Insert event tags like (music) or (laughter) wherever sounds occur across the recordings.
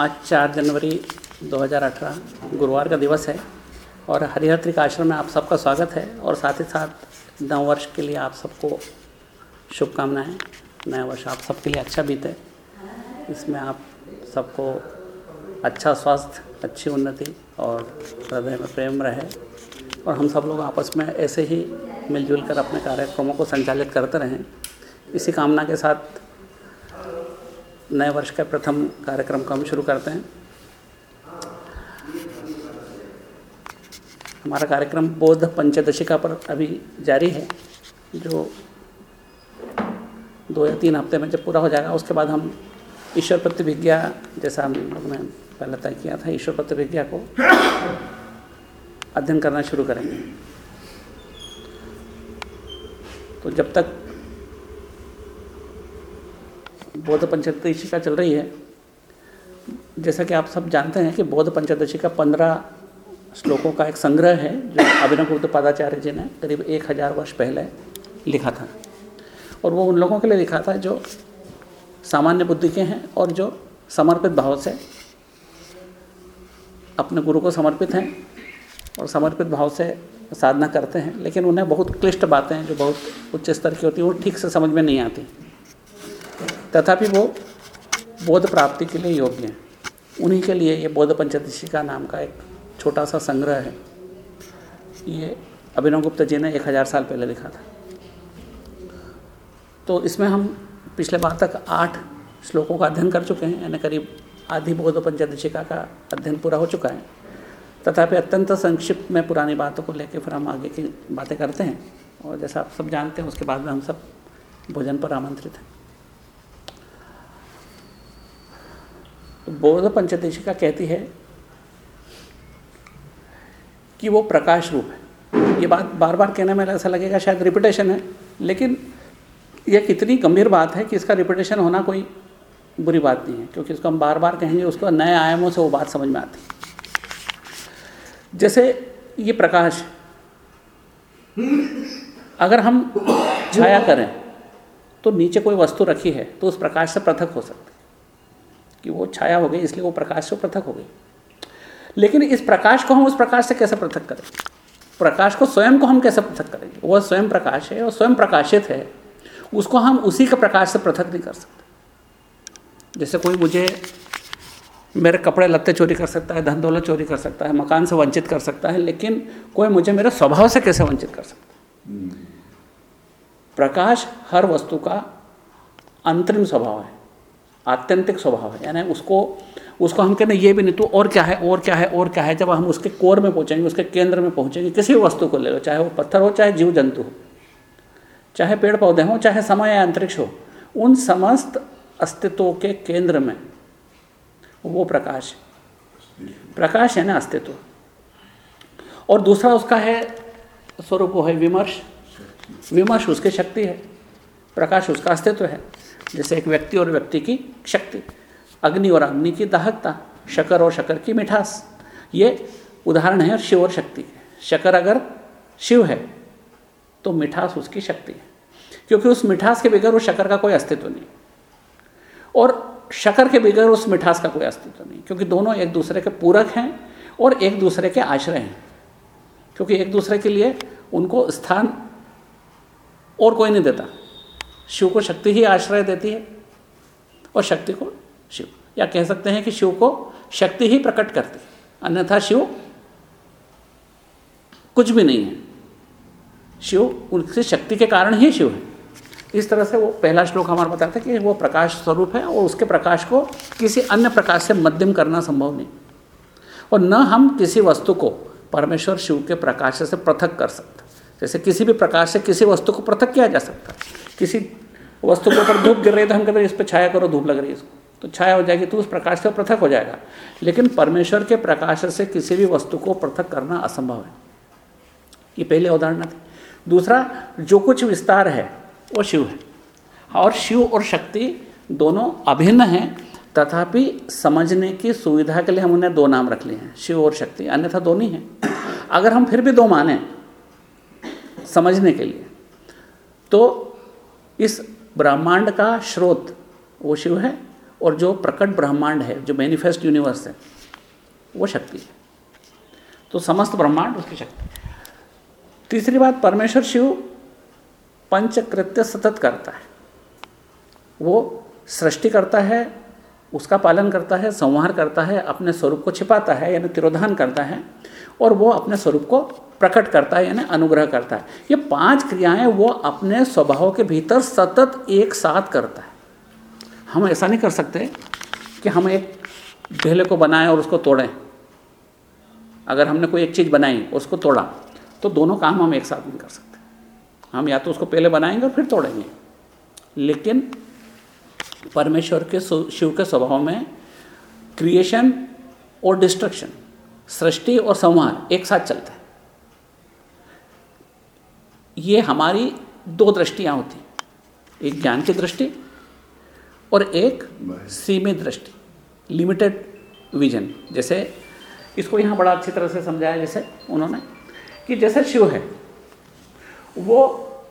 आज चार जनवरी 2018 गुरुवार का दिवस है और हरिहर त्रिक आश्रम में आप सबका स्वागत है और साथ ही साथ नव वर्ष के लिए आप सबको शुभकामनाएँ, नया वर्ष आप सबके लिए अच्छा बीते। इसमें आप सबको अच्छा स्वास्थ्य, अच्छी उन्नति और हृदय में प्रेम रहे और हम सब लोग आपस में ऐसे ही मिलजुल कर अपने कार्यक्रमों को संचालित करते रहें। इसी कामना के साथ नए वर्ष का प्रथम कार्यक्रम को हम शुरू करते हैं। हमारा कार्यक्रम बौद्ध पंचदशिका पर अभी जारी है, जो दो या तीन हफ़्ते में जब पूरा हो जाएगा, उसके बाद हम ईश्वर प्रतिभिज्ञा जैसा हम लोग ने पहले तय किया था, ईश्वर प्रतिभिज्ञा को अध्ययन करना शुरू करेंगे। तो जब तक बौद्ध पंचदशिका चल रही है। जैसा कि आप सब जानते हैं कि बौद्ध पंचदशिका पंद्रह श्लोकों का एक संग्रह है, जो अभिनव गुप्त पादाचार्य जी ने करीब एक हज़ार वर्ष पहले लिखा था। और वो उन लोगों के लिए लिखा था जो सामान्य बुद्धि के हैं और जो समर्पित भाव से अपने गुरु को समर्पित हैं और समर्पित भाव से साधना करते हैं। लेकिन उन्हें बहुत क्लिष्ट बातें हैं जो बहुत उच्च स्तर की होती हैं, वो ठीक से समझ में नहीं आती। तथापि वो बोध प्राप्ति के लिए योग्य हैं। उन्हीं के लिए ये बौद्ध पंचदशिका नाम का एक छोटा सा संग्रह है। ये अभिनव गुप्त जी ने एक हज़ार साल पहले लिखा था। तो इसमें हम पिछले बार तक आठ श्लोकों का अध्ययन कर चुके हैं। यानी करीब आधी बौद्ध पंचदशिका का अध्ययन पूरा हो चुका है। तथापि अत्यंत संक्षिप्त में पुरानी बातों को लेकर फिर हम आगे की बातें करते हैं। और जैसा आप सब जानते हैं, उसके बाद में हम सब भोजन पर आमंत्रित हैं। तो बौद्ध पंचदशिका कहती है कि वो प्रकाश रूप है। ये बात बार बार कहने में ऐसा लगेगा शायद रिपीटेशन है लेकिन यह कितनी गंभीर बात है कि इसका रिपीटेशन होना कोई बुरी बात नहीं है क्योंकि उसको हम बार बार कहेंगे उसको नए आयामों से वो बात समझ में आती है। जैसे ये प्रकाश अगर हम छाया करें तो नीचे कोई वस्तु रखी है तो उस प्रकाश से पृथक हो सकती है। कि वो छाया हो गई इसलिए वो प्रकाश से पृथक हो गई। लेकिन इस प्रकाश को हम उस प्रकाश से कैसे पृथक करें? प्रकाश को स्वयं को हम कैसे पृथक करेंगे? वह स्वयं प्रकाश है और स्वयं प्रकाशित है उसको हम उसी के प्रकाश से पृथक नहीं कर सकते। जैसे कोई मुझे मेरे कपड़े लत्ते चोरी कर सकता है धन दौलत चोरी कर सकता है मकान से वंचित कर सकता है लेकिन कोई मुझे मेरे स्वभाव से कैसे वंचित कर सकता है? प्रकाश हर वस्तु का अंतरिम स्वभाव है। आत्यंतिक स्वभाव है, यानी उसको उसको हम कहते ये भी नहीं तो और क्या है, और क्या है, और क्या है। जब हम उसके कोर में पहुँचेंगे, उसके केंद्र में पहुँचेंगे, किसी वस्तु को ले लो, चाहे वो पत्थर हो, चाहे जीव जंतु हो, चाहे पेड़ पौधे हों, चाहे समय या अंतरिक्ष हो, उन समस्त अस्तित्व के केंद्र में वो प्रकाश प्रकाश है ना अस्तित्व। और दूसरा उसका है, स्वरूप वो है विमर्श। विमर्श उसकी शक्ति है, प्रकाश उसका अस्तित्व है। जैसे एक व्यक्ति और व्यक्ति की शक्ति, अग्नि और अग्नि की दाहकता, शकर और शकर की मिठास। ये उदाहरण है शिव और शक्ति। शकर अगर शिव है तो मिठास उसकी शक्ति है। क्योंकि उस मिठास के बगैर उस शकर का कोई अस्तित्व नहीं। और शकर के बगैर उस मिठास का कोई अस्तित्व नहीं, क्योंकि दोनों एक दूसरे के पूरक हैं और एक दूसरे के आश्रय हैं। क्योंकि एक दूसरे के लिए उनको स्थान और कोई नहीं देता। शिव को शक्ति ही आश्रय देती है और शक्ति को शिव, या कह सकते हैं कि शिव को शक्ति ही प्रकट करती है। अन्यथा शिव कुछ भी नहीं है। शिव उनकी शक्ति के कारण ही शिव है। इस तरह से वो पहला श्लोक हमारा बताता है कि वो प्रकाश स्वरूप है और उसके प्रकाश को किसी अन्य प्रकाश से मध्यम करना संभव नहीं। और न हम किसी वस्तु को परमेश्वर शिव के प्रकाश से पृथक कर सकते। जैसे किसी भी प्रकाश से किसी वस्तु को पृथक किया जा सकता है। किसी वस्तु के ऊपर धूप गिर रही है तो हम कहते हैं, इस पर छाया करो, धूप लग रही है इसको। तो छाया हो जाएगी तो उस प्रकाश से पृथक हो जाएगा। लेकिन परमेश्वर के प्रकाश से किसी भी वस्तु को पृथक करना असंभव है। ये पहले उदाहरण थी। दूसरा, जो कुछ विस्तार है, वो शिव है। और शिव और शक्ति दोनों अभिन्न हैं, तथापि समझने की सुविधा के लिए हम उन्हें दो नाम रख लिए हैं, शिव और शक्ति। अन्यथा दोनों ही हैं। अगर हम फिर भी दो माने समझने के लिए तो इस ब्रह्मांड का स्रोत वो शिव है और जो प्रकट ब्रह्मांड है, जो मैनिफेस्ट यूनिवर्स है, वो शक्ति है। तो समस्त ब्रह्मांड उसकी शक्ति तीसरी बात, परमेश्वर शिव पंचकृत्य सतत करता है। वो सृष्टि करता है, उसका पालन करता है, संहार करता है, अपने स्वरूप को छिपाता है, यानी तिरोधान करता है। और वो अपने स्वरूप को प्रकट करता है, यानी अनुग्रह करता है। ये पाँच क्रियाएँ वो अपने स्वभाव के भीतर सतत एक साथ करता है। हम ऐसा नहीं कर सकते कि हम एक ढेले को बनाएँ और उसको तोड़ें। अगर हमने कोई एक चीज़ बनाई और उसको तोड़ा तो दोनों काम हम एक साथ नहीं कर सकते। हम या तो उसको पहले बनाएँगे और फिर तोड़ेंगे। लेकिन परमेश्वर के शिव के स्वभाव में क्रिएशन और डिस्ट्रक्शन सृष्टि और संहार एक साथ चलता है। ये हमारी दो दृष्टियाँ होती एक ज्ञान की दृष्टि और एक सीमित दृष्टि लिमिटेड विजन जैसे इसको यहाँ बड़ा अच्छी तरह से समझाया जैसे उन्होंने कि जैसे शिव है वो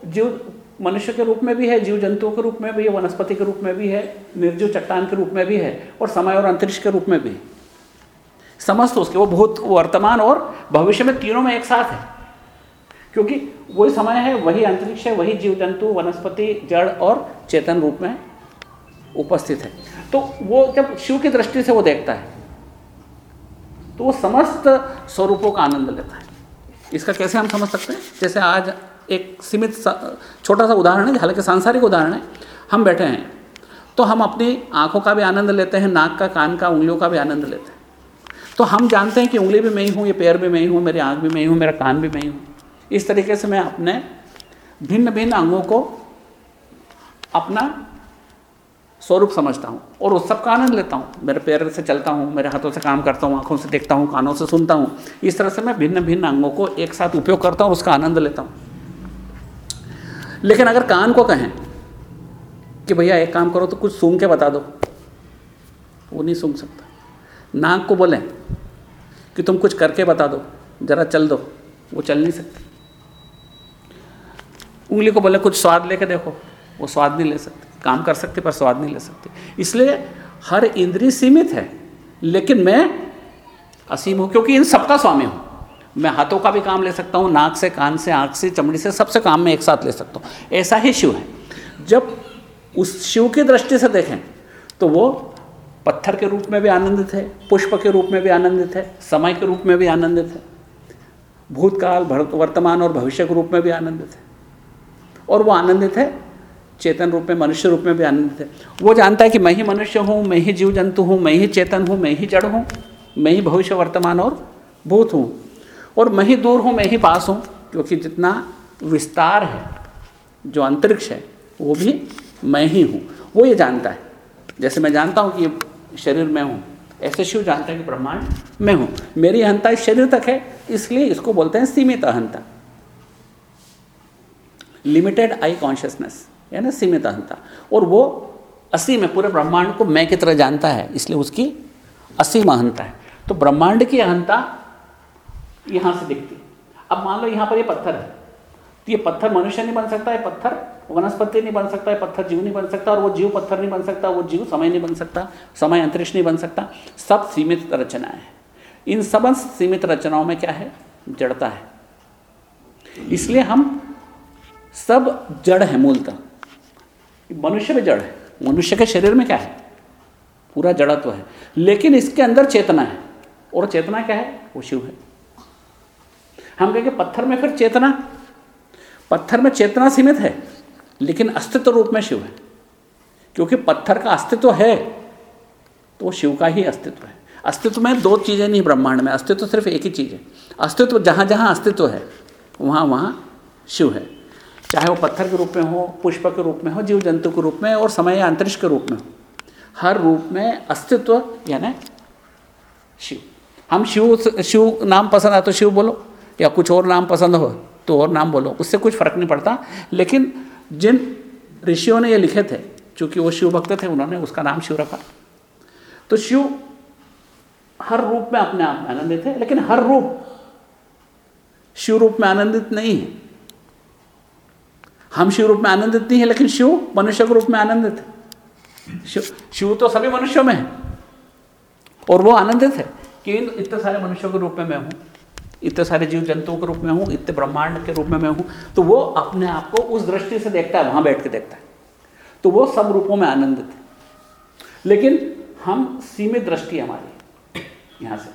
जीव मनुष्य के रूप में भी है जीव जंतुओं के रूप में भी है वनस्पति के रूप में भी है निर्जीव चट्टान के रूप में भी है और समय और अंतरिक्ष के रूप में भी समस्त उसके, वो भूत वर्तमान और भविष्य में तीनों में एक साथ है। क्योंकि वही समय है, वही अंतरिक्ष है, वही जीव जंतु वनस्पति, जड़ और चेतन रूप में उपस्थित है। तो वो जब शिव की दृष्टि से वो देखता है तो वो समस्त स्वरूपों का आनंद लेता है। इसका कैसे हम समझ सकते हैं? जैसे आज एक सीमित छोटा सा उदाहरण है, हालाँकि सांसारिक उदाहरण है। हम बैठे हैं तो हम अपनी आँखों का भी आनंद लेते हैं, नाक का, कान का, उंगलियों का भी आनंद लेते हैं। तो हम जानते हैं कि उंगली भी मैं ही हूँ, ये पैर भी मैं ही हूँ, मेरी आँख भी मैं ही हूँ, मेरा कान भी मैं ही हूँ। इस तरीके से मैं अपने भिन्न भिन्न अंगों को अपना स्वरूप समझता हूँ और उस सब का आनंद लेता हूँ। मेरे पैर से चलता हूँ, मेरे हाथों से काम करता हूँ, आँखों से देखता हूँ, कानों से सुनता हूँ। इस तरह से मैं भिन्न भिन्न अंगों को एक साथ उपयोग करता हूँ, उसका आनंद लेता हूँ। लेकिन अगर कान को कहें कि भैया एक काम करो तो कुछ सूंघ के बता दो, वो नहीं सूंघ सकता। नाक को बोलें कि तुम कुछ करके बता दो, ज़रा चल दो, वो चल नहीं सकती। उंगली को बोले, कुछ स्वाद लेके देखो, वो स्वाद नहीं ले सकते। काम कर सकते, पर स्वाद नहीं ले सकते। इसलिए हर इंद्री सीमित है, लेकिन मैं असीम हूँ, क्योंकि इन सबका स्वामी हूँ। मैं हाथों का भी काम ले सकता हूँ, नाक से, कान से, आँख से, चमड़ी से, सबसे काम मैं एक साथ ले सकता हूँ। ऐसा ही शिव है। जब उस शिव की दृष्टि से देखें तो वो पत्थर के रूप में भी आनंदित है, पुष्प के रूप में भी आनंदित है, समय के रूप में भी आनंदित है, भूतकाल वर्तमान और भविष्य के रूप में भी आनंदित है। और वो आनंदित है, चेतन रूप में, मनुष्य रूप में भी आनंदित है। वो जानता है कि मैं ही मनुष्य हूँ, मैं ही जीव जंतु हूँ, मैं ही चेतन हूँ, मैं ही जड़ हूँ, मैं ही भविष्य, वर्तमान और भूत हूँ। और मैं ही दूर हूँ, मैं ही पास हूँ, क्योंकि जितना विस्तार है, जो अंतरिक्ष है, वो भी मैं ही हूँ। वो ये जानता है। जैसे मैं जानता हूँ कि शरीर में हूँ। ऐसे शिव जानता है कि ब्रह्मांड में हूँ। मेरी अहंता इस शरीर तक है, इसलिए इसको बोलते हैं सीमित अहंता। लिमिटेड आई कॉन्शियसनेस यानी सीमित अहंता। और वो असीम है, पूरे ब्रह्मांड को मैं की तरह जानता है, इसलिए उसकी असीम अहंता है। तो ब्रह्मांड की अहंता यहाँ से दिखती। अब मान लो यहाँ पर ये पत्थर है। तो ये पत्थर मनुष्य नहीं बन सकता है पत्थर वनस्पति नहीं बन सकता है पत्थर जीव नहीं बन सकता, और वो जीव पत्थर नहीं बन सकता, वो जीव समय नहीं बन सकता, समय अंतरिक्ष नहीं बन सकता, सब सीमित रचनाएँ हैं। इन सब सीमित रचनाओं में क्या है? जड़ता है। इसलिए हम सब जड़ है मूलतः। मनुष्य में जड़ है। मनुष्य के शरीर में क्या है? पूरा जड़त्व है। लेकिन इसके अंदर चेतना है। और चेतना क्या है? वो शिव है। हम कहेंगे पत्थर में फिर चेतना? पत्थर में चेतना सीमित है। लेकिन अस्तित्व रूप में शिव है। क्योंकि पत्थर का अस्तित्व है तो शिव का ही अस्तित्व है। अस्तित्व में दो चीज़ें नहीं ब्रह्मांड में, अस्तित्व सिर्फ़ एक ही चीज़ है। अस्तित्व जहाँ जहाँ अस्तित्व है, वहाँ वहाँ शिव है। चाहे वो पत्थर के रूप में हो, पुष्प के रूप में हो जीव जंतु के रूप में और समय या अंतरिक्ष के रूप में हो, हर रूप में अस्तित्व यानी शिव। हम शिव शिव नाम पसंद आए तो शिव बोलो, या कुछ और नाम पसंद हो तो और नाम बोलो, उससे कुछ फ़र्क नहीं पड़ता। लेकिन जिन ऋषियों ने ये लिखे थे, चूँकि वो शिव भक्त थे, उन्होंने उसका नाम शिव रखा। तो शिव हर रूप में अपने आप में आनंदित है, लेकिन हर रूप शिव रूप में आनंदित नहीं है। हम शिव रूप में आनंदित नहीं है, लेकिन शिव मनुष्य के रूप में आनंदित है। शिव तो सभी मनुष्यों में है, और वो आनंदित है कि इतने सारे मनुष्यों के रूप में मैं हूँ। इतने सारे जीव जंतुओं के रूप में हूँ, इतने ब्रह्मांड के रूप में मैं हूँ तो वो अपने आप को उस दृष्टि से देखता है, वहाँ बैठ के देखता है। तो वो सब रूपों में आनंदित है। लेकिन हम सीमित दृष्टि हमारी यहाँ से।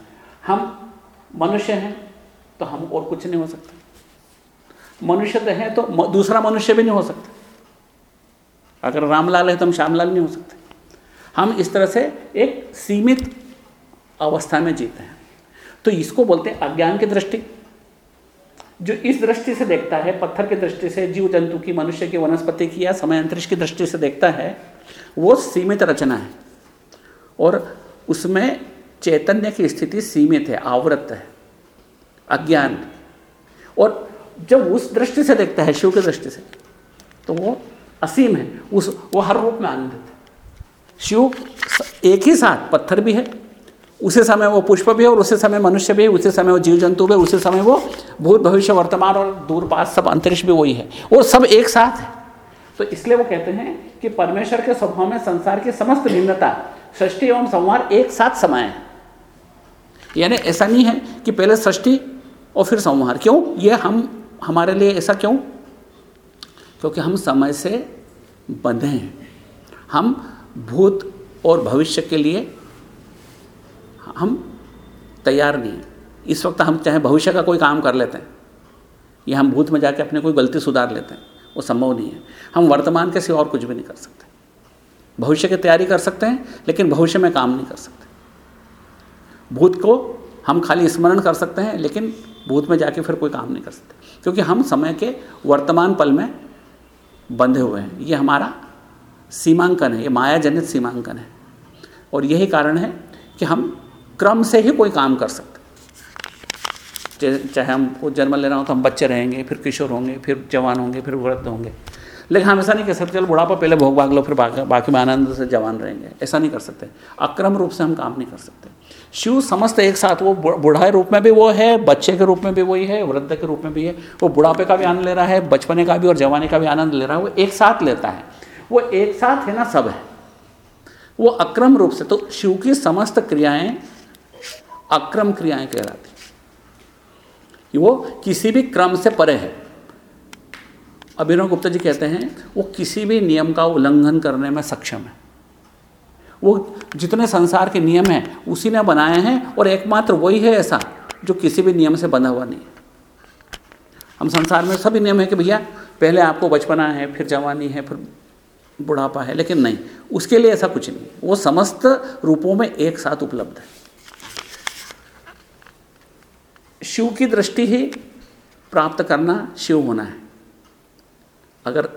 हम मनुष्य हैं तो हम और कुछ नहीं हो सकते। मनुष्य तो हैं तो दूसरा मनुष्य भी नहीं हो सकता। अगर रामलाल है तो हम श्यामलाल नहीं हो सकते। हम इस तरह से एक सीमित अवस्था में जीते हैं। तो इसको बोलते हैं अज्ञान की दृष्टि। जो इस दृष्टि से देखता है, पत्थर की दृष्टि से जीव जंतु की, मनुष्य की, वनस्पति की या समय अंतरिक्ष की दृष्टि से देखता है, वो सीमित रचना है। और उसमें चैतन्य की स्थिति सीमित है आवृत है, अज्ञान। और जब उस दृष्टि से देखता है, शिव की दृष्टि से तो वो असीम है, उस, वो हर रूप में आनंदित है। शिव एक ही साथ, पत्थर भी है उसी समय वो पुष्प भी है और उसी समय मनुष्य भी है, उसी समय वो जीव जंतु भी उसी समय वो भूत भविष्य वर्तमान और दूर पास सब अंतरिक्ष भी वही है। वो सब एक साथ है। तो इसलिए वो कहते हैं कि परमेश्वर के स्वभाव में संसार की समस्त भिन्नता, सृष्टि एवं संहार एक साथ समय है। यानी ऐसा नहीं है कि पहले सृष्टि और फिर संहार। क्यों? ये हम, हमारे लिए ऐसा क्यों? क्योंकि हम समय से बंधे हैं। हम भूत और भविष्य के लिए हम तैयार नहीं हैं। इस वक्त हम चाहे भविष्य का कोई काम कर लेते हैं, या हम भूत में जाके अपने कोई गलती सुधार लेते हैं, वो संभव नहीं है। हम वर्तमान के सिवा और कुछ भी नहीं कर सकते। भविष्य की तैयारी कर सकते हैं, लेकिन भविष्य में काम नहीं कर सकते। भूत को हम खाली स्मरण कर सकते हैं, लेकिन भूत में जाके फिर कोई काम नहीं कर सकते। क्योंकि हम समय के वर्तमान पल में बंधे हुए हैं। ये हमारा सीमांकन है, ये माया जनित सीमांकन है। और यही कारण है कि हम क्रम से ही कोई काम कर सकते। चाहे हमको जन्म लेना हो तो हम बच्चे रहेंगे, फिर किशोर होंगे, फिर जवान होंगे, फिर वृद्ध होंगे। लेकिन हम ऐसा नहीं कह सकते, चलो बुढ़ापा पहले भोग भाग लो, फिर बाकी में आनंद से जवान रहेंगे। ऐसा नहीं कर सकते। अक्रम रूप से हम काम नहीं कर सकते। शिव समस्त एक साथ, वो बुढ़ाए रूप में भी वो है, बच्चे के रूप में भी वही है, वृद्ध के रूप में भी है। वो बुढ़ापे का भी आनंद ले रहा है, बचपने का भी और जवानी का भी आनंद ले रहा है, वो एक साथ लेता है। वो एक साथ है ना सब है। वो अक्रम रूप से तो शिव की समस्त क्रियाएँ अक्रम क्रियाएँ कहलाती कि वो किसी भी क्रम से परे है। अभिनव गुप्ता जी कहते हैं, वो किसी भी नियम का उल्लंघन करने में सक्षम है। वो जितने संसार के नियम हैं, उसी ने बनाए हैं और एकमात्र वही है ऐसा जो किसी भी नियम से बंधा हुआ नहीं हम संसार में सभी नियम है कि भैया, पहले आपको बचपना है, फिर जवानी है, फिर बुढ़ापा है, लेकिन नहीं, उसके लिए ऐसा कुछ नहीं। वो समस्त रूपों में एक साथ उपलब्ध है। शिव की दृष्टि ही प्राप्त करना शिव होना है। अगर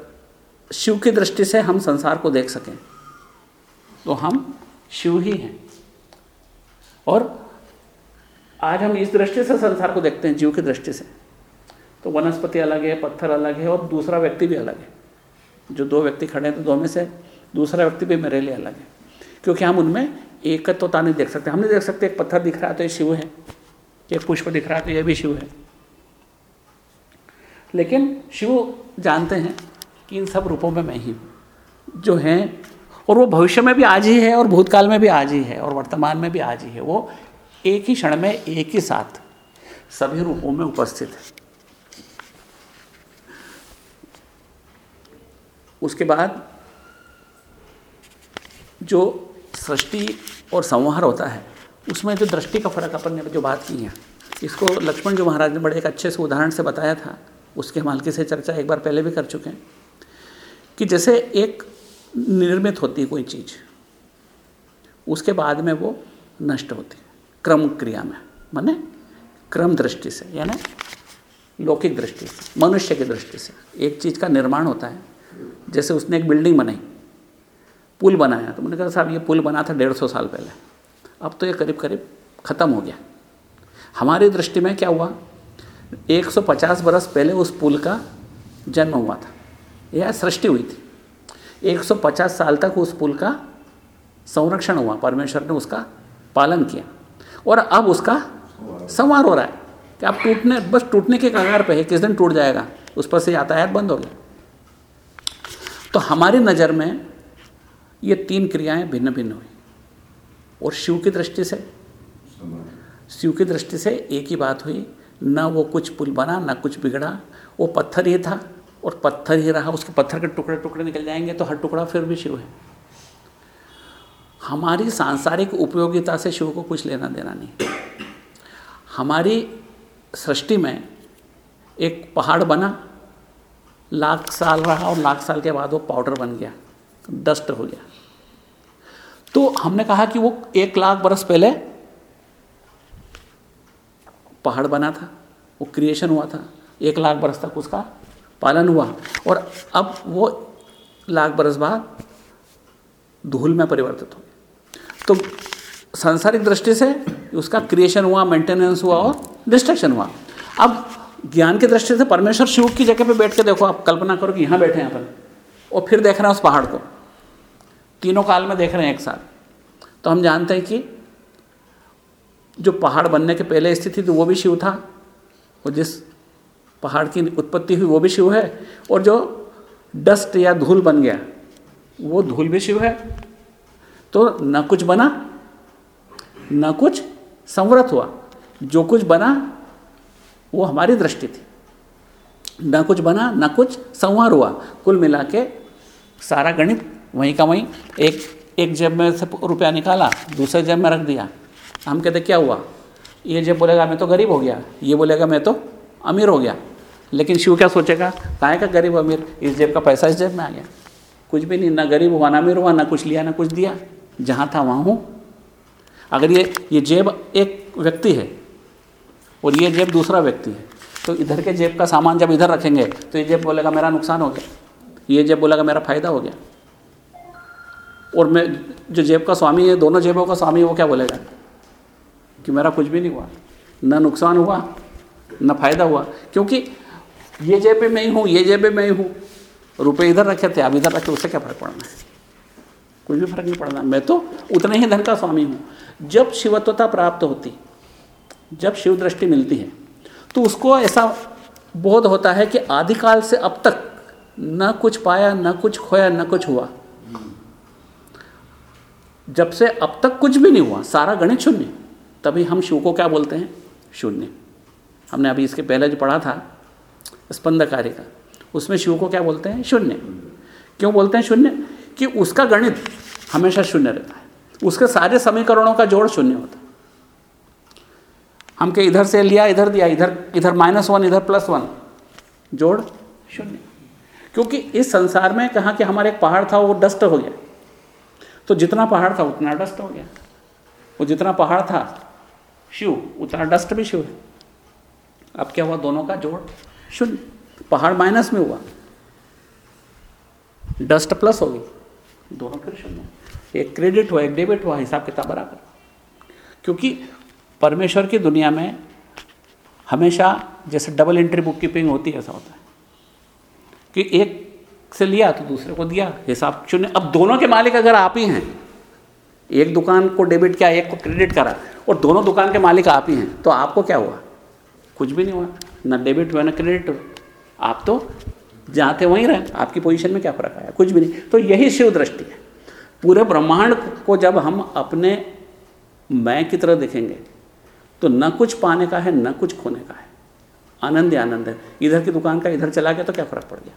शिव की दृष्टि से हम संसार को देख सकें तो हम शिव ही हैं। और आज हम इस दृष्टि से संसार को देखते हैं, जीव की दृष्टि से। तो वनस्पति अलग है, पत्थर अलग है, और दूसरा व्यक्ति भी अलग है। जो दो व्यक्ति खड़े हैं तो दो में से दूसरा व्यक्ति भी मेरे लिए अलग है। क्योंकि हम उनमें एकत्वता नहीं देख सकते। हम नहीं देख सकते एक पत्थर दिख रहा है तो ये शिव है। एक पुष्प दिख रहा है तो ये भी शिव है। लेकिन शिव जानते हैं कि इन सब रूपों में मैं हूँ, जो हैं, और वो भविष्य में भी आज ही है, और भूतकाल में भी आज ही है, और वर्तमान में भी आज ही है। वो एक ही क्षण में, एक ही साथ सभी रूपों में उपस्थित है। उसके बाद जो सृष्टि और संहार होता है उसमें जो दृष्टि का फ़र्क अपन ने जो बात की है, इसको लक्ष्मण जो महाराज ने बड़े एक अच्छे से उदाहरण से बताया था, उसके हमालकी से चर्चा एक बार पहले भी कर चुके हैं, कि जैसे एक निर्मित होती कोई चीज़, उसके बाद में वो नष्ट होती है क्रम क्रिया में, माने क्रम दृष्टि से, यानी लौकिक दृष्टि से, मनुष्य की दृष्टि से, एक चीज़ का निर्माण होता है, जैसे उसने एक बिल्डिंग बनाई, पुल बनाया तो मैंने कहा साहब ये पुल बना था डेढ़ सौ साल पहले अब तो ये करीब करीब ख़त्म हो गया। हमारी दृष्टि में क्या हुआ? 150 बरस पहले उस पुल का जन्म हुआ था। यह सृष्टि हुई थी। 150 साल तक उस पुल का संरक्षण हुआ। परमेश्वर ने उसका पालन किया और अब उसका संवार हो रहा है कि अब टूटने, बस टूटने के कगार पे है। किस दिन टूट जाएगा? उस पर से यातायात बंद हो गया। तो हमारी नज़र में ये तीन क्रियाएँ भिन्न भिन्न हुई। और शिव की दृष्टि से? शिव की दृष्टि से एक ही बात हुई, न वो कुछ पुल बना, न कुछ बिगड़ा, वो पत्थर ही था और पत्थर ही रहा, उसके पत्थर के टुकड़े टुकड़े निकल जाएँगे तो हर टुकड़ा फिर भी शिव है। हमारी सांसारिक उपयोगिता से शिव को कुछ लेना देना नहीं। हमारी सृष्टि में एक पहाड़ बना, लाख साल रहा और लाख साल के बाद वो पाउडर बन गया, डस्ट हो गया। तो हमने कहा कि वो एक लाख बरस पहले पहाड़ बना था, वो क्रिएशन हुआ था। एक लाख बरस तक उसका पालन हुआ। और अब वो लाख बरस बाद धूल में परिवर्तित हो तो सांसारिक दृष्टि से उसका क्रिएशन हुआ मेंटेनेंस हुआ और डिस्ट्रक्शन हुआ। अब ज्ञान की दृष्टि से परमेश्वर शिव की जगह पे बैठ के देखो, आप कल्पना करो कि यहाँ बैठे हैं अपन और फिर देख रहे हैं उस पहाड़ को। तीनों काल में देख रहे हैं एक साथ। तो हम जानते हैं कि जो पहाड़ बनने के पहले स्थिति थी, वो भी शिव था। और जिस पहाड़ की उत्पत्ति हुई, वो भी शिव है। और जो डस्ट या धूल बन गया, वो धूल भी शिव है। तो न कुछ बना, न कुछ संवृत हुआ। जो कुछ बना, वो हमारी दृष्टि थी। न कुछ बना, न कुछ संवार हुआ। कुल मिला के सारा गणित वहीं का वहीं एक एक जेब में से रुपया निकाला, दूसरे जेब में रख दिया। हम कहते, क्या हुआ? ये जेब बोलेगा, मैं तो गरीब हो गया। ये बोलेगा, मैं तो अमीर हो गया। लेकिन शिव क्या सोचेगा? कहाँ का गरीब अमीर? इस जेब का पैसा इस जेब में आ गया। कुछ भी नहीं, ना गरीब हुआ, ना अमीर हुआ, ना कुछ लिया, ना कुछ दिया। जहाँ था, वहाँ हूँ। अगर ये ये जेब एक व्यक्ति है और ये जेब दूसरा व्यक्ति है तो इधर के जेब का सामान जब इधर रखेंगे तो ये जेब बोलेगा, मेरा नुकसान हो गया। ये जेब बोलेगा, मेरा फ़ायदा हो गया। और मैं जो जेब का स्वामी है, दोनों जेबों का स्वामी, वो क्या बोलेगा? कि मेरा कुछ भी नहीं हुआ। न नुकसान हुआ, न फ़ायदा हुआ। क्योंकि ये जेब में ही हूँ, ये जेब में ही हूँ। रुपये इधर रखे थे, अब इधर रखे, उससे क्या फ़र्क पड़ना है? कुछ भी फ़र्क नहीं पड़ना मैं तो उतने ही धन का स्वामी हूँ। जब शिवत्वता प्राप्त होती, जब शिव दृष्टि मिलती है तो उसको ऐसा बोध होता है कि आदिकाल से अब तक न कुछ पाया, न कुछ खोया, न कुछ हुआ। जब से अब तक कुछ भी नहीं हुआ, सारा गणित शून्य। तभी हम शिव को क्या बोलते हैं? शून्य। हमने अभी इसके पहले जो पढ़ा था स्पंद कार्य का, उसमें शिव को क्या बोलते हैं? शून्य। क्यों बोलते हैं शून्य? कि उसका गणित हमेशा शून्य रहता है। उसके सारे समीकरणों का जोड़ शून्य होता है। हम के इधर से लिया, इधर दिया, इधर इधर माइनस वन इधर प्लस वन जोड़ शून्य। क्योंकि इस संसार में कहा कि हमारे एक पहाड़ था, वो डस्ट हो गया। तो जितना पहाड़ था, उतना डस्ट हो गया। वो जितना पहाड़ था शिव उतना डस्ट भी शिव है। अब क्या हुआ? दोनों का जोड़ शून्य। पहाड़ माइनस में हुआ। डस्ट प्लस हो गई। दोनों फिर शून्य। एक क्रेडिट हुआ, एक डेबिट हुआ, हिसाब किताब बराबर। क्योंकि परमेश्वर की दुनिया में हमेशा जैसे डबल एंट्री बुक कीपिंग होती है, ऐसा होता है। कि एक से लिया तो दूसरे को दिया। हिसाब शून्य अब दोनों के मालिक अगर आप ही हैं, एक दुकान को डेबिट किया, एक को क्रेडिट करा, और दोनों दुकान के मालिक आप ही हैं तो आपको क्या हुआ? कुछ भी नहीं हुआ। ना डेबिट हुआ, ना क्रेडिट हुआ। आप तो जहाँ थे वहीं रहे। आपकी पोजीशन में क्या फ़र्क आया? कुछ भी नहीं। तो यही शिव दृष्टि है। पूरे ब्रह्मांड को जब हम अपने मैं की तरह देखेंगे तो न कुछ पाने का है, न कुछ खोने का है। आनंद ही आनंद है। इधर की दुकान का इधर चला गया तो क्या फ़र्क पड़ गया?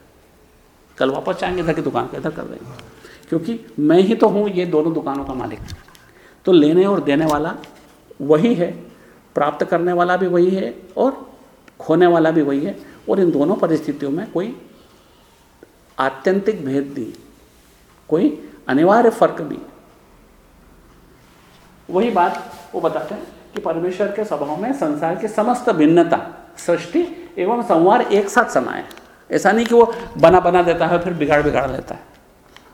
कल वापस जाएँगे, इधर की दुकान का इधर कर देंगे। क्योंकि मैं ही तो हूँ ये दोनों दुकानों का मालिक। तो लेने और देने वाला वही है, प्राप्त करने वाला भी वही है और खोने वाला भी वही है। और इन दोनों परिस्थितियों में कोई आत्यंतिक भेद नहीं, कोई अनिवार्य फ़र्क भी। वही बात वो बताते हैं कि परमेश्वर के स्वभाव में संसार की समस्त भिन्नता, सृष्टि एवं संवार एक साथ समाये। ऐसा नहीं कि वो बना बना देता है, फिर बिगाड़ बिगाड़ लेता है।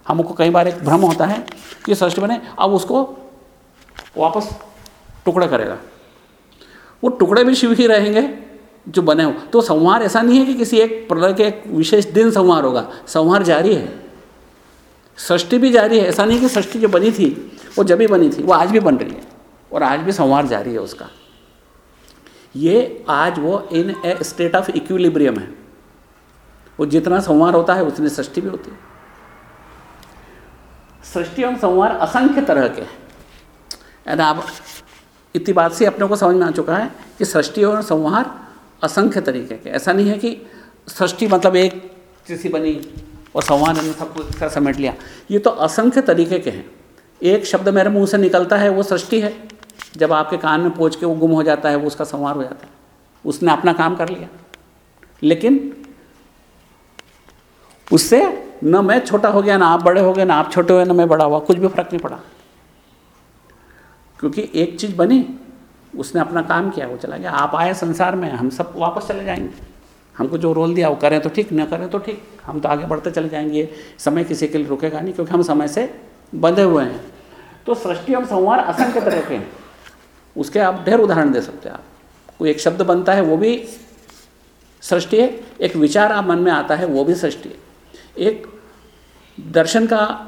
हमको कई बार एक भ्रम होता है कि सृष्टि बने, अब उसको वापस टुकड़े करेगा। वो टुकड़े भी शिव ही रहेंगे जो बने हो। तो संहार ऐसा नहीं है कि किसी एक प्रलय के एक विशेष दिन संहार होगा। संहार जारी है। सृष्टि भी जारी है। ऐसा नहीं कि सृष्टि जो बनी थी, वो जब भी बनी थी, वो आज भी बन रही है। और आज भी संहार जारी है उसका। ये आज वो in a state of equilibrium है। वो जितना संवार होता है, उतनी सृष्टि भी होती है। सृष्टि एवं संवार असंख्य तरह के हैं। आप इतनी बात से अपने को समझ में आ चुका है कि सृष्टि और संहार असंख्य तरीके के ऐसा नहीं है कि सृष्टि मतलब एक जैसी बनी और संहार ने सब कुछ समेट लिया। ये तो असंख्य तरीके के हैं। एक शब्द मेरे मुँह से निकलता है, वो सृष्टि है। जब आपके कान में पहुँच के वो गुम हो जाता है, वो उसका संहार हो जाता है। उसने अपना काम कर लिया। लेकिन उससे न मैं छोटा हो गया, ना आप बड़े हो गए, ना आप छोटे हुए, ना मैं बड़ा हुआ, कुछ भी फ़र्क नहीं पड़ा। क्योंकि एक चीज़ बनी, उसने अपना काम किया, वो चला गया। आप आए संसार में, हम सब वापस चले जाएँगे। हमको जो रोल दिया, वो करें तो ठीक, न करें तो ठीक। हम तो आगे बढ़ते चले जाएँगे। समय किसी के लिए रुकेगा नहीं, क्योंकि हम समय से बंधे हुए हैं। तो सृष्टि हम संवार असंख्य तरह के हैं उसके आप ढेर उदाहरण दे सकते हैं आप। कोई एक शब्द बनता है, वो भी सृष्टि है। एक विचार आप मन में आता है, वो भी सृष्टि है। एक दर्शन का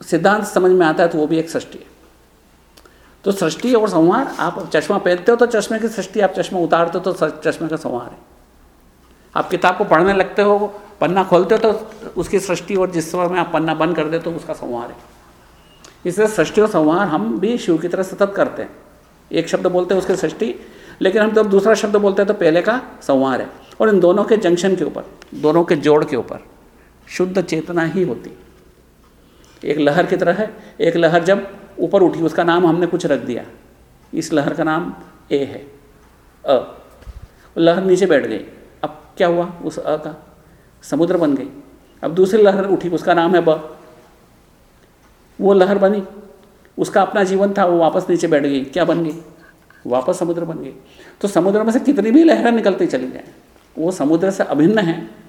सिद्धांत समझ में आता है तो वो भी एक सृष्टि है। तो सृष्टि और संहार, आप चश्मा पहनते हो तो चश्मे की सृष्टि, आप चश्मा उतारते हो तो चश्मे का संहार है। आप किताब को पढ़ने लगते हो, पन्ना खोलते हो तो उसकी सृष्टि और जिस समय में आप पन्ना बंद कर देते हो, उसका संहार है। इसलिए सृष्टि और संहार हम भी शिव की तरह सतत करते हैं। एक शब्द बोलते हैं उसकी सृष्टि, लेकिन हम जब दूसरा शब्द बोलते हैं तो पहले का संहार है। और इन दोनों के जंक्शन के ऊपर, दोनों के जोड़ के ऊपर। शुद्ध चेतना ही होती। एक लहर की तरह है, एक लहर जब ऊपर उठी, उसका नाम हमने कुछ रख दिया। इस लहर का नाम ए है, अ। लहर नीचे बैठ गई। अब क्या हुआ? उस अ का समुद्र बन गई। अब दूसरी लहर उठी, उसका नाम है ब। वो लहर बनी। उसका अपना जीवन था, वो वापस नीचे बैठ गई। क्या बन गई? वापस समुद्र बन गई। तो समुद्र में से कितनी भी लहरें निकलती चली जाए, वो समुद्र से अभिन्न है।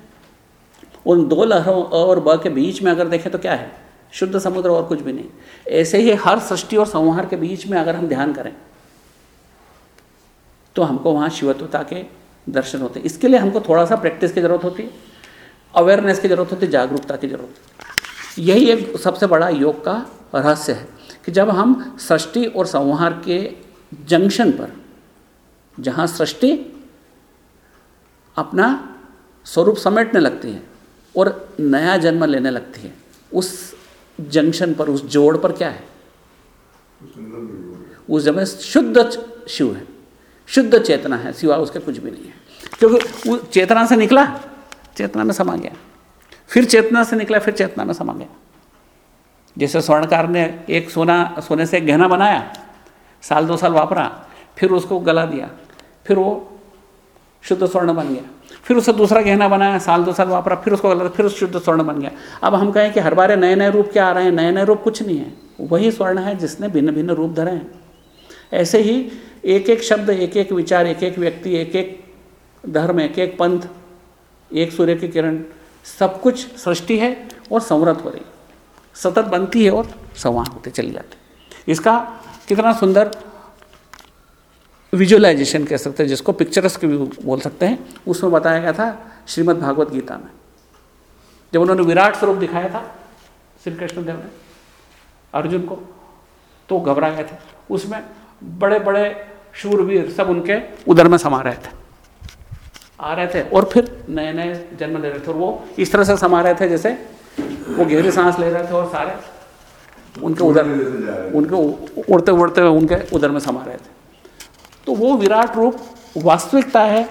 उन दो लहरों और ब के बीच में अगर देखें तो क्या है? शुद्ध समुद्र और कुछ भी नहीं। ऐसे ही हर सृष्टि और संहार के बीच में अगर हम ध्यान करें तो हमको वहाँ शिवत्वता के दर्शन होते इसके लिए हमको थोड़ा सा प्रैक्टिस की ज़रूरत होती है अवेयरनेस की ज़रूरत होती है जागरूकता की ज़रूरत होती। यही एक सबसे बड़ा योग का रहस्य है कि जब हम सृष्टि और संहार के जंक्शन पर, जहाँ सृष्टि अपना स्वरूप समेटने लगती है और नया जन्म लेने लगती है। उस जंक्शन पर, उस जोड़ पर क्या है? उस जगह शुद्ध शिव है। शुद्ध चेतना है, सिवा उसके कुछ भी नहीं है। क्योंकि वो चेतना से निकला, चेतना में समा गया। फिर चेतना से निकला, फिर चेतना में समा गया। जैसे स्वर्णकार ने एक सोना, सोने से एक गहना बनाया, साल दो साल वापरा, फिर उसको गला दिया, फिर वो शुद्ध स्वर्ण बन गया। फिर उससे दूसरा गहना बनाया, साल दो साल वापरा, फिर उसको गलत, फिर उस शुद्ध स्वर्ण बन गया। अब हम कहें कि हर बारे नए नए रूप क्या आ रहे हैं? नए नए रूप कुछ नहीं है। वही स्वर्ण है जिसने भिन्न भिन्न रूप धरे हैं। ऐसे ही एक एक शब्द एक एक विचार एक एक व्यक्ति एक एक धर्म एक एक पंथ, एक सूर्य की किरण, सब कुछ सृष्टि है और संवृत हो रही सतत बनती है और संवार होते चली जाती इसका कितना सुंदर विजुअलाइजेशन कह सकते हैं जिसको पिक्चरस के भी बोल सकते हैं। उसमें बताया गया था श्रीमद् भागवत गीता में। जब उन्होंने विराट स्वरूप दिखाया था श्री कृष्ण देव ने अर्जुन को तो घबरा गए थे। उसमें बड़े बड़े शूरवीर सब उनके उधर में समा रहे थे। आ रहे थे और फिर नए नए जन्म ले रहे थे। और वो इस तरह से समा रहे थे जैसे वो गहरी सांस ले रहे थे और सारे उनके उधर उनके उड़ते उड़ते हुए उनके उधर में समा रहे थे। तो वो विराट रूप वास्तविकता है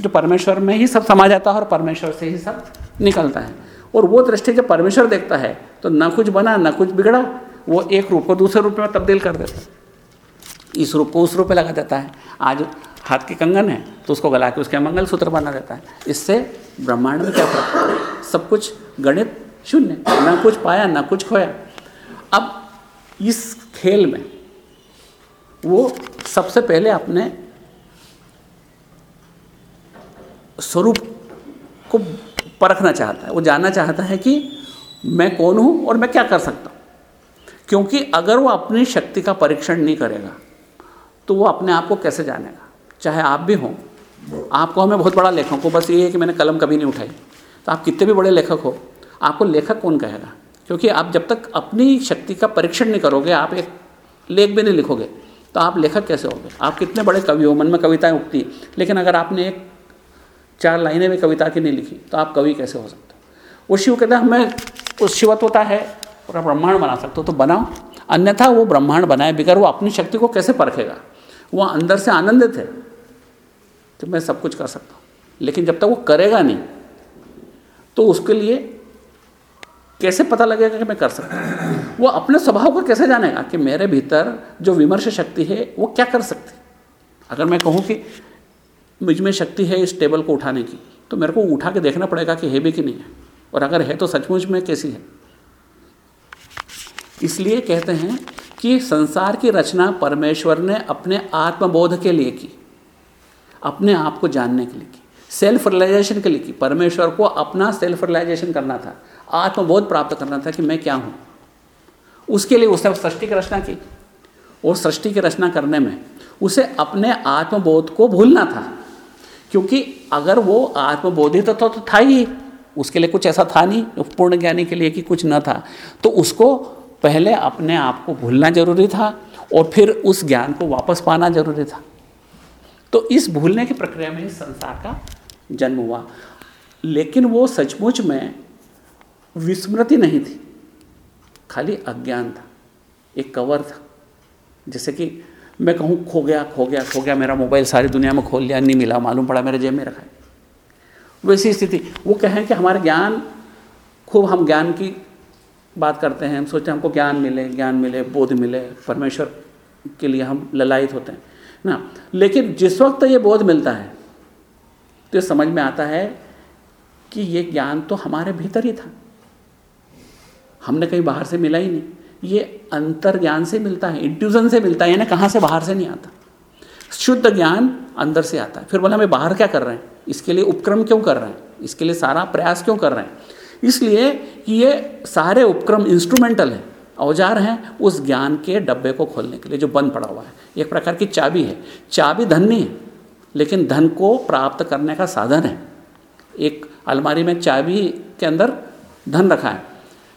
जो परमेश्वर में ही सब समा जाता है और परमेश्वर से ही सब निकलता है। और वो दृष्टि जब परमेश्वर देखता है तो ना कुछ बना, ना कुछ बिगड़ा, वो एक रूप को दूसरे रूप में तब्दील कर देता है। इस रूप को उस रूप में लगा देता है। आज हाथ के कंगन है तो उसको गला के उसके मंगल सूत्र बना देता है। इससे ब्रह्मांड में क्या फ़र्क सब कुछ गणित शून्य, ना कुछ पाया, ना कुछ खोया। अब इस खेल में वो सबसे पहले अपने स्वरूप को परखना चाहता है। वो जानना चाहता है कि मैं कौन हूँ और मैं क्या कर सकता हूँ। क्योंकि अगर वो अपनी शक्ति का परीक्षण नहीं करेगा तो वो अपने आप को कैसे जानेगा? चाहे आप भी हों। आपको हमें बहुत बड़ा लेखक हो। बस ये है कि मैंने कलम कभी नहीं उठाई। तो आप कितने भी बड़े लेखक हो, आपको लेखक कौन कहेगा? क्योंकि आप जब तक अपनी शक्ति का परीक्षण नहीं करोगे, आप एक लेख भी नहीं लिखोगे। तो आप लेखक कैसे होगे? आप कितने बड़े कवि हो? मन में कविताएँ उगती लेकिन अगर आपने एक चार लाइनें भी कविता की नहीं लिखी तो आप कवि कैसे हो सकते वो शिव कहते हैं, हमें उस शिवत्वता है पूरा ब्रह्मांड बना सकते हो। तो बनाओ। अन्यथा वो ब्रह्मांड बनाए बगैर वो अपनी शक्ति को कैसे परखेगा? वो अंदर से आनंदित है कि मैं सब कुछ कर सकता हूँ। लेकिन जब तक वो करेगा नहीं तो उसके लिए कैसे पता लगेगा कि मैं कर सकता हूँ? वो अपने स्वभाव को कैसे जानेगा कि मेरे भीतर जो विमर्श शक्ति है, वो क्या कर सकती अगर मैं कहूँ कि मुझमें शक्ति है इस टेबल को उठाने की तो मेरे को उठा के देखना पड़ेगा कि है भी कि नहीं है। और अगर है तो सचमुच में कैसी है? इसलिए कहते हैं कि संसार की रचना परमेश्वर ने अपने आत्मबोध के लिए की, अपने आप को जानने के लिए की। सेल्फ रियलाइजेशन के लिए की परमेश्वर को अपना सेल्फ रियलाइजेशन करना था। आत्मबोध प्राप्त करना था कि मैं क्या हूँ। उसके लिए उसने सृष्टि की रचना की। और सृष्टि की रचना करने में उसे अपने आत्मबोध को भूलना था। क्योंकि अगर वो आत्मबोधित तो, तो था ही। उसके लिए कुछ ऐसा था नहीं पूर्ण ज्ञानी के लिए कि कुछ न था। तो उसको पहले अपने आप को भूलना ज़रूरी था और फिर उस ज्ञान को वापस पाना ज़रूरी था। तो इस भूलने की प्रक्रिया में ही संसार का जन्म हुआ। लेकिन वो सचमुच में विस्मृति नहीं थी। खाली अज्ञान था। एक कवर था। जैसे कि मैं कहूँ, खो गया खो गया खो गया, मेरा मोबाइल सारी दुनिया में खोल लिया, नहीं मिला, मालूम पड़ा, मेरे जेब में रखा है। वैसी स्थिति। वो कहें कि हमारे ज्ञान, खूब हम ज्ञान की बात करते हैं। हम सोचते हैं हमको ज्ञान मिले ज्ञान मिले, बोध मिले, परमेश्वर के लिए हम ललायित होते हैं, ना? लेकिन जिस वक्त ये बोध मिलता है तो समझ में आता है कि ये ज्ञान तो हमारे भीतर ही था। हमने कहीं बाहर से मिला ही नहीं। ये अंतर ज्ञान से मिलता है इंट्यूजन से मिलता है, यानी कहाँ से बाहर से नहीं आता। शुद्ध ज्ञान अंदर से आता है। फिर बोला हमें बाहर क्या कर रहे हैं? इसके लिए उपक्रम क्यों कर रहे हैं? इसके लिए सारा प्रयास क्यों कर रहे हैं? इसलिए कि ये सारे उपक्रम इंस्ट्रूमेंटल हैं, औज़ार हैं, उस ज्ञान के डब्बे को खोलने के लिए जो बंद पड़ा हुआ है। एक प्रकार की चाबी है। चाबी धन नहीं है। लेकिन धन को प्राप्त करने का साधन है। एक अलमारी में चाबी के अंदर धन रखा है।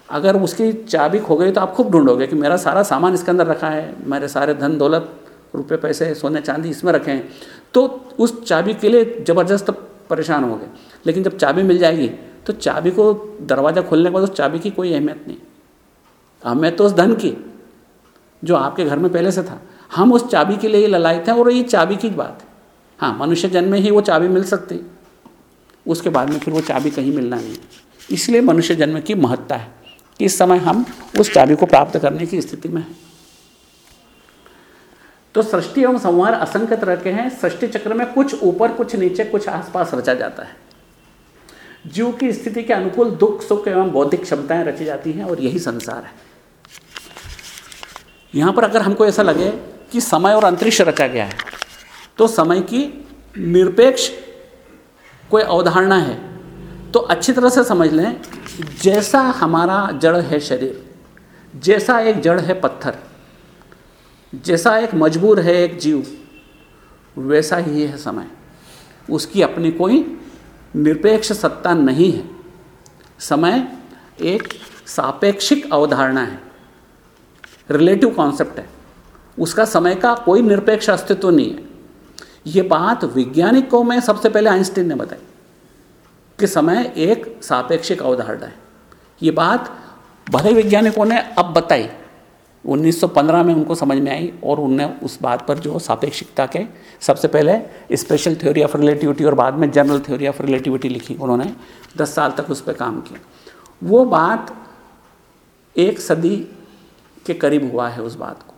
अगर उसकी चाबी खो गई तो आप खूब ढूंढोगे कि मेरा सारा सामान इसके अंदर रखा है, मेरे सारे धन दौलत रुपये पैसे, सोने, चांदी इसमें रखे हैं। तो उस चाबी के लिए ज़बरदस्त परेशान हो गए लेकिन जब चाबी मिल जाएगी तो चाबी को दरवाज़ा खोलने के बाद उस चाबी की कोई अहमियत नहीं। अहमियत तो उस धन की, जो आपके घर में पहले से था। हम उस चाबी के लिए ललायत हैं और ये चाबी की बात है। हाँ मनुष्य जन्म में ही वो चाबी मिल सकती। उसके बाद में फिर वो चाबी कहीं मिलना नहीं इसलिए मनुष्य जन्म की महत्ता है कि इस समय हम उस चाबी को प्राप्त करने की स्थिति में हैं। तो सृष्टि एवं संहार असंख्य तरह के हैं। सृष्टि चक्र में कुछ ऊपर, कुछ नीचे, कुछ आसपास रचा जाता है। जीव की स्थिति के अनुकूल दुख, सुख एवं बौद्धिक क्षमताएँ रची जाती हैं और यही संसार है। यहाँ पर अगर हमको ऐसा लगे कि समय और अंतरिक्ष रचा गया है तो समय की निरपेक्ष कोई अवधारणा है। तो अच्छी तरह से समझ लें, जैसा हमारा जड़ है शरीर, जैसा एक जड़ है पत्थर, जैसा एक मजबूर है एक जीव, वैसा ही है समय। उसकी अपनी कोई निरपेक्ष सत्ता नहीं है। समय एक सापेक्षिक अवधारणा है, रिलेटिव कॉन्सेप्ट है। उसका समय का कोई निरपेक्ष अस्तित्व नहीं है। ये बात वैज्ञानिकों में सबसे पहले आइंस्टीन ने बताई कि समय एक सापेक्षिक अवधारणा है। ये बात भले वैज्ञानिकों ने अब बताई 1915 में उनको समझ में आई और उनने उस बात पर जो सापेक्षिकता के सबसे पहले स्पेशल थ्योरी ऑफ़ रिलेटिविटी और बाद में जनरल थ्योरी ऑफ़ रिलेटिविटी लिखी, उन्होंने 10 साल तक उस पर काम किया। वो बात एक सदी के करीब हुआ है उस बात को।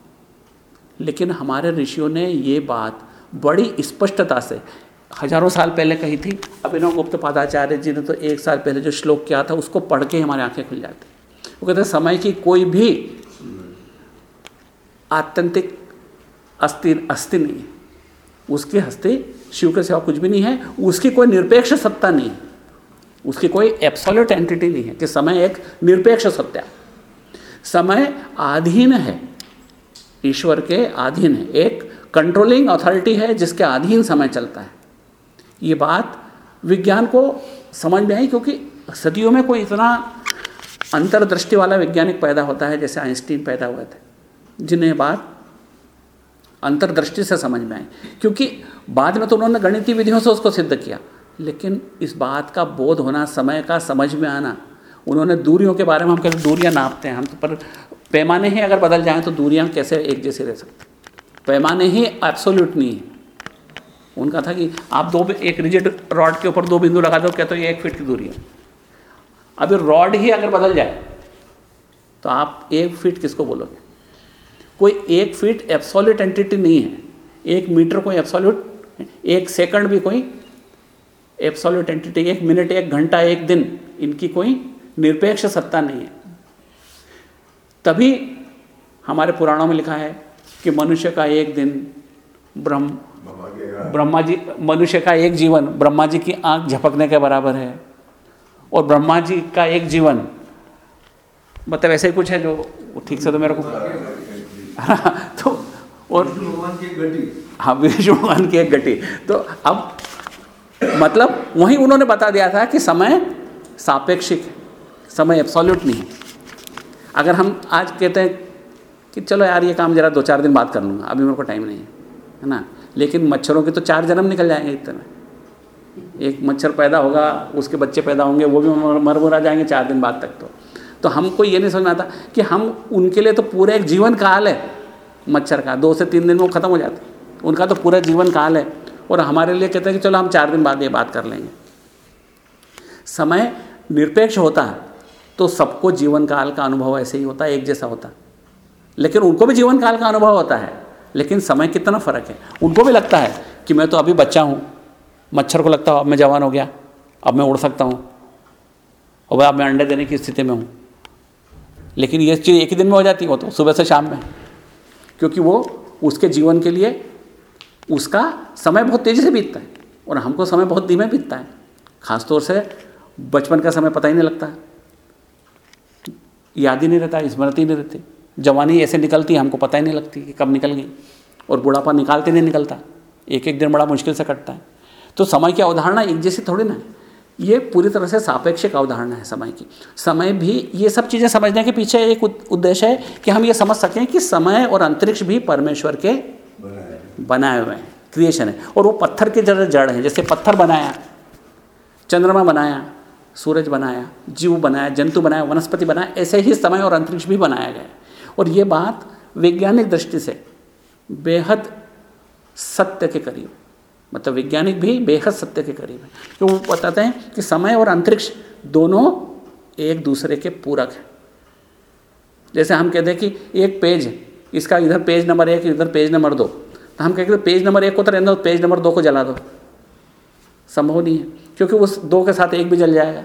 लेकिन हमारे ऋषियों ने ये बात बड़ी स्पष्टता से। हज़ारों साल पहले कही थी अभिनव गुप्त पादाचार्य जी ने तो एक साल पहले जो श्लोक किया था, उसको पढ़ के हमारे आँखें खुल जाती। वो कहते हैं, समय की कोई भी आत्यंतिक अस्थि अस्थि नहीं है। उसकी हस्ती शिव के सिवा कुछ भी नहीं है, उसकी कोई निरपेक्ष सत्ता नहीं है। उसकी कोई एब्सोल्यूट एंटिटी नहीं है कि समय एक निरपेक्ष सत्या समय आधीन है, ईश्वर के अधीन है। एक कंट्रोलिंग अथॉरिटी है, जिसके अधीन समय चलता है। ये बात विज्ञान को समझ में आई, क्योंकि सदियों में कोई इतना अंतर्दृष्टि वाला वैज्ञानिक पैदा होता है, जैसे आइंस्टीन पैदा हुए थे, जिन्हें बात अंतर्दृष्टि से समझ में आई। क्योंकि बाद में तो उन्होंने गणितीय विधियों से उसको सिद्ध किया, लेकिन इस बात का बोध होना, समय का समझ में आना, उन्होंने दूरियों के बारे में, हम कहते दूरियाँ नापते हैं, हम तो पर पैमाने ही अगर बदल जाएँ तो दूरियाँ कैसे एक जैसे रह सकती पैमाने ही एब्सोल्यूट नहीं है। उनका था कि आप दो एक रिजिड रॉड के ऊपर दो बिंदु लगा दो, कहते हो ये एक फीट की दूरी है। अभी रॉड ही अगर बदल जाए तो आप एक फीट किसको बोलोगे? कोई एक फीट एब्सोल्यूट एंटिटी नहीं है। एक मीटर कोई एब्सोल्यूट एक सेकंड भी कोई एब्सोल्यूट एंटिटी एक मिनट एक घंटा, एक दिन, इनकी कोई निरपेक्ष सत्ता नहीं है। तभी हमारे पुराणों में लिखा है कि मनुष्य का एक दिन ब्रह्म ब्रह्मा जी मनुष्य का एक जीवन ब्रह्मा जी की आँख झपकने के बराबर है। और ब्रह्मा जी का एक जीवन मतलब ऐसे ही कुछ है जो ठीक से तो मेरे को (laughs) तो और हाँ विष्णु भगवान की एक गति। तो अब मतलब वहीं उन्होंने बता दिया था कि समय सापेक्षिक समय एब्सोल्यूट नहीं है। अगर हम आज कहते हैं कि चलो यार, ये काम जरा दो चार दिन बाद कर लूँगा, अभी मेरे को टाइम नहीं है है ना? लेकिन मच्छरों के तो चार जन्म निकल जाएँगे इतने। एक मच्छर पैदा होगा, उसके बच्चे पैदा होंगे, वो भी मर, मुरा जाएँगे चार दिन बाद तक तो। तो हमको ये नहीं समझ में आता कि हम, उनके लिए तो पूरा एक जीवन काल है, मच्छर का। दो से तीन दिन में वो ख़त्म हो जाता उनका तो पूरा जीवन काल है। और हमारे लिए कहते हैं कि चलो हम चार दिन बाद ये बात कर लेंगे। समय निरपेक्ष होता है तो सबको जीवन काल का अनुभव ऐसे ही होता है, एक जैसा होता लेकिन उनको भी जीवन काल का अनुभव होता है, लेकिन समय कितना फ़र्क है? उनको भी लगता है कि मैं तो अभी बच्चा हूँ। मच्छर को लगता हूँ, अब मैं जवान हो गया, अब मैं उड़ सकता हूँ, और अब मैं अंडे देने की स्थिति में हूँ। लेकिन ये चीज़ एक ही दिन में हो जाती है, वो तो सुबह से शाम में। क्योंकि वो उसके जीवन के लिए उसका समय बहुत तेज़ी से बीतता है, और हमको समय बहुत धीमे बीतता है। ख़ासतौर से बचपन का समय पता ही नहीं लगता। याद ही नहीं रहता, स्मृति नहीं रहती। जवानी ऐसे निकलती, हमको पता ही नहीं लगती कि कब निकल गई। और बुढ़ापा निकालते नहीं निकलता। एक एक दिन बड़ा मुश्किल से कटता है। तो समय की अवधारणा एक जैसी थोड़ी ना है। ये पूरी तरह से सापेक्षिक अवधारणा है समय की। समय भी, ये सब चीज़ें समझने के पीछे एक उद्देश्य है कि हम ये समझ सकें कि समय और अंतरिक्ष भी परमेश्वर के बनाए हुए हैं, क्रिएशन है। और वो पत्थर के जड़ जड़ हैं। जैसे पत्थर बनाया, चंद्रमा बनाया, सूरज बनाया, जीव बनाया, जंतु बनाया, वनस्पति बनाया, ऐसे ही समय और अंतरिक्ष भी बनाया गया और ये बात वैज्ञानिक दृष्टि से बेहद सत्य के करीब मतलब वैज्ञानिक भी बेहद सत्य के करीब है। क्यों वो बताते हैं कि समय और अंतरिक्ष दोनों एक दूसरे के पूरक हैं। जैसे हम कहते हैं कि एक पेज, इसका इधर पेज नंबर एक, इधर पेज नंबर दो। तो हम कहते पेज नंबर एक को तो रहने दो, पेज नंबर दो को जला दो। संभव नहीं है, क्योंकि उस दो के साथ एक भी जल जाएगा।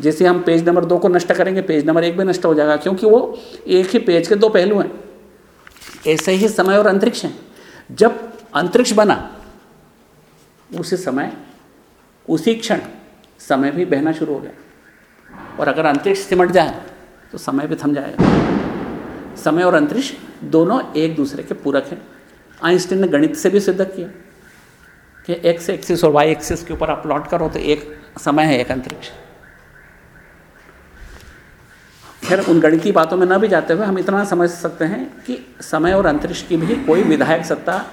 जैसे हम पेज नंबर दो को नष्ट करेंगे, पेज नंबर एक भी नष्ट हो जाएगा, क्योंकि वो एक ही पेज के दो पहलू हैं। ऐसे ही समय और अंतरिक्ष हैं। जब अंतरिक्ष बना, उसी समय, उसी क्षण समय भी बहना शुरू हो गया। और अगर अंतरिक्ष सिमट जाए तो समय भी थम जाएगा। समय और अंतरिक्ष दोनों एक दूसरे के पूरक हैं। आइंस्टीन ने गणित से भी सिद्ध किया कि एक्स एक्सिस और वाई एक्सिस के ऊपर आप प्लॉट करो तो एक समय है, एक अंतरिक्ष। खैर उन गणितीय बातों में न भी जाते हुए हम इतना समझ सकते हैं कि समय और अंतरिक्ष की भी कोई विधायक सत्ता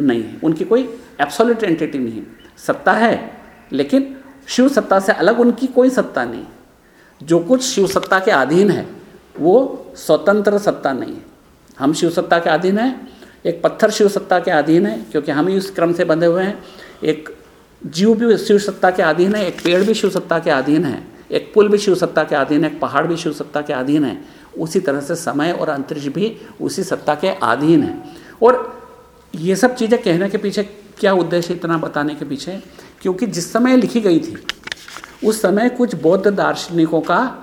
नहीं है। उनकी कोई एब्सोल्यूट एंटिटी नहीं है। सत्ता है, लेकिन शिव सत्ता से अलग उनकी कोई सत्ता नहीं जो कुछ शिव सत्ता के अधीन है, वो स्वतंत्र सत्ता नहीं है। हम शिव सत्ता के अधीन हैं, एक पत्थर शिव सत्ता के अधीन है, क्योंकि हम ही उस क्रम से बंधे हुए हैं। एक जीव भी शिव सत्ता के अधीन है, एक पेड़ भी शिव सत्ता के अधीन है। एक पुल भी शिव सत्ता के अधीन है, एक पहाड़ भी शिव सत्ता के अधीन है। उसी तरह से समय और अंतरिक्ष भी उसी सत्ता के अधीन है। और ये सब चीज़ें कहने के पीछे क्या उद्देश्य इतना बताने के पीछे? क्योंकि जिस समय लिखी गई थी, उस समय कुछ बौद्ध दार्शनिकों का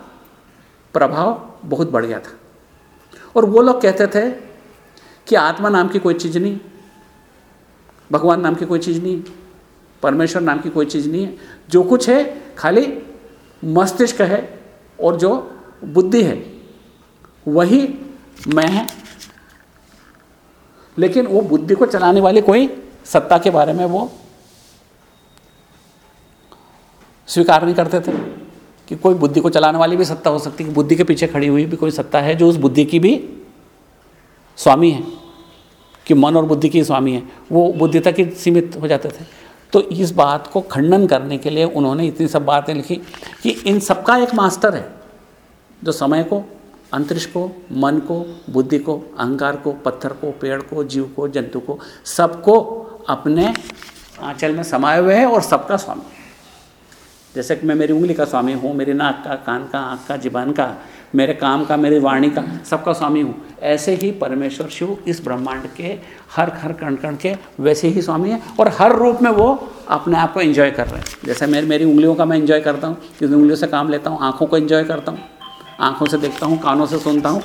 प्रभाव बहुत बढ़ गया था। और वो लोग कहते थे कि आत्मा नाम की कोई चीज़ नहीं, भगवान नाम की कोई चीज़ नहीं, परमेश्वर नाम की कोई चीज़ नहीं है। जो कुछ है, खाली मस्तिष्क है और जो बुद्धि है, वही मैं है। लेकिन वो बुद्धि को चलाने वाली कोई सत्ता के बारे में वो स्वीकार नहीं करते थे कि कोई बुद्धि को चलाने वाली भी सत्ता हो सकती है बुद्धि के पीछे खड़ी हुई भी कोई सत्ता है जो उस बुद्धि की भी स्वामी है, कि मन और बुद्धि की स्वामी है। वो बुद्धि तक ही सीमित हो जाते थे। तो इस बात को खंडन करने के लिए उन्होंने इतनी सब बातें लिखी कि इन सबका एक मास्टर है, जो समय को, अंतरिक्ष को, मन को, बुद्धि को, अहंकार को, पत्थर को, पेड़ को, जीव को, जंतु को, सबको अपने आंचल में समाये हुए है और सबका स्वामी। जैसे कि मैं मेरी उंगली का स्वामी हूँ, मेरी नाक का, कान का, आँख का जीवन का मेरे काम का, मेरी वाणी का, सबका स्वामी हूँ। ऐसे ही परमेश्वर शिव इस ब्रह्मांड के हर हर कण कण के वैसे ही स्वामी है और हर रूप में वो अपने आप को एंजॉय कर रहे हैं। जैसे मेरी मेरी उंगलियों का मैं एंजॉय करता हूँ किस उंगलियों से काम लेता हूँ, आँखों को एंजॉय करता हूँ, आँखों से देखता हूँ, कानों से सुनता हूँ,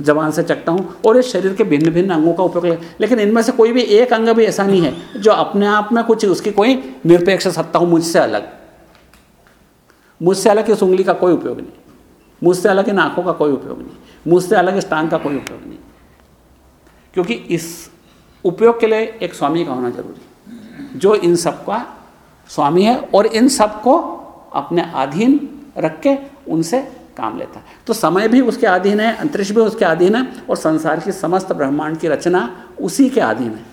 जबान से चकता हूँ और इस शरीर के भिन्न भिन्न अंगों का उपयोग ले लेकिन इनमें से कोई भी एक अंग भी ऐसा नहीं है जो अपने आप में कुछ उसकी कोई निरपेक्ष सत्ता हो, मुझसे अलग। मुझसे अलग इस उंगली का कोई उपयोग नहीं। मुझसे अलग इन आँखों का कोई उपयोग नहीं, मुझसे अलग इस टांग का कोई उपयोग नहीं। क्योंकि इस उपयोग के लिए एक स्वामी का होना ज़रूरी जो इन सब का स्वामी है और इन सबको अपने अधीन रख के उनसे काम लेता है। तो समय भी उसके अधीन है, अंतरिक्ष भी उसके अधीन है और संसार की समस्त ब्रह्मांड की रचना उसी के अधीन है।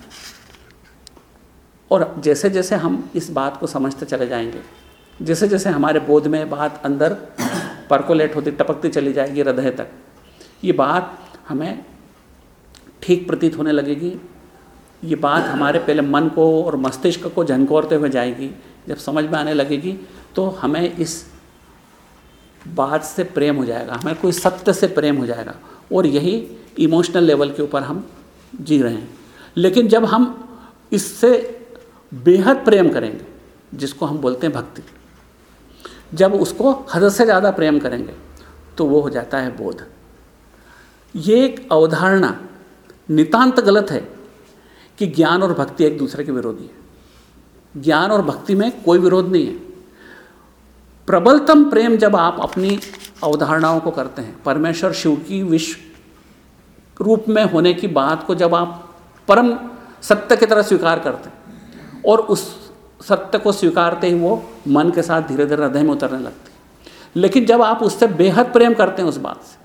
और जैसे जैसे हम इस बात को समझते चले जाएँगे जैसे जैसे हमारे बोध में बात अंदर परकोलेट होती, टपकती चली जाएगी हृदय तक। ये बात हमें ठीक प्रतीत होने लगेगी। ये बात हमारे पहले मन को और मस्तिष्क को झनकोरते हुए जाएगी। जब समझ में आने लगेगी तो हमें इस बात से प्रेम हो जाएगा। हमें कोई सत्य से प्रेम हो जाएगा। और यही इमोशनल लेवल के ऊपर हम जी रहे हैं। लेकिन जब हम इससे बेहद प्रेम करेंगे, जिसको हम बोलते हैं भक्ति जब उसको हद से ज़्यादा प्रेम करेंगे तो वो हो जाता है बोध। ये एक अवधारणा नितांत गलत है कि ज्ञान और भक्ति एक दूसरे के विरोधी है। ज्ञान और भक्ति में कोई विरोध नहीं है। प्रबलतम प्रेम जब आप अपनी अवधारणाओं को करते हैं, परमेश्वर शिव की विश्व रूप में होने की बात को जब आप परम सत्य की तरह स्वीकार करते हैं, और उस सत्य को स्वीकारते ही वो मन के साथ धीरे धीरे हृदय में उतरने लगती है। लेकिन जब आप उससे बेहद प्रेम करते हैं उस बात से,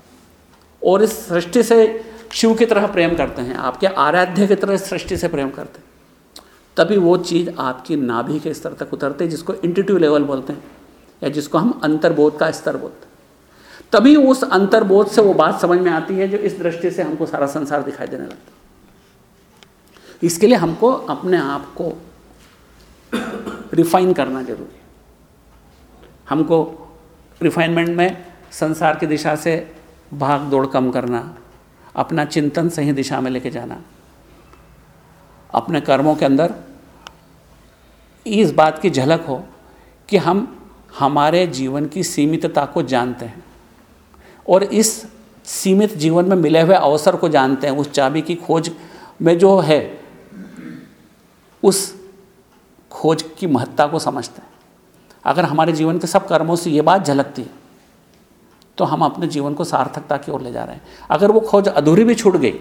और इस सृष्टि से शिव की तरह प्रेम करते हैं, आपके आराध्य की तरह सृष्टि से प्रेम करते हैं, तभी वो चीज़ आपकी नाभि के स्तर तक उतरते हैं, जिसको इंटिट्यू लेवल बोलते हैं, या जिसको हम अंतर्बोध का स्तर बोलते हैं। तभी उस अंतर्बोध से वो बात समझ में आती है, जो इस दृष्टि से हमको सारा संसार दिखाई देने लगता है। इसके लिए हमको अपने आप को रिफाइन करना ज़रूरी हमको रिफाइनमेंट में संसार की दिशा से भाग दौड़ कम करना, अपना चिंतन सही दिशा में लेके जाना, अपने कर्मों के अंदर इस बात की झलक हो कि हम हमारे जीवन की सीमितता को जानते हैं और इस सीमित जीवन में मिले हुए अवसर को जानते हैं। उस चाबी की खोज में जो है, उस खोज की महत्ता को समझते हैं। अगर हमारे जीवन के सब कर्मों से ये बात झलकती है तो हम अपने जीवन को सार्थकता की ओर ले जा रहे हैं। अगर वो खोज अधूरी भी छूट गई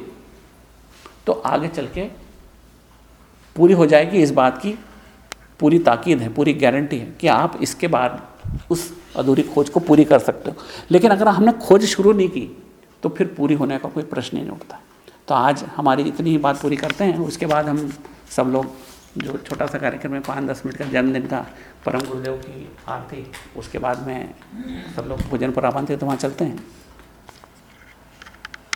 तो आगे चल के पूरी हो जाएगी इस बात की पूरी ताकीद है, पूरी गारंटी है कि आप इसके बाद उस अधूरी खोज को पूरी कर सकते हो। लेकिन अगर हमने खोज शुरू नहीं की तो फिर पूरी होने का कोई प्रश्न ही नहीं उठता। तो आज हमारी इतनी ही बात पूरी करते हैं, उसके बाद हम सब लोग जो छोटा सा कार्यक्रम है, पाँच दस मिनट का जन्मदिन का परम गुरुदेव की आरती, उसके बाद में सब लोग भोजन पर आमंत्रित तो वहाँ चलते हैं।